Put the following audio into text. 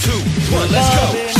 Two, one, let's go.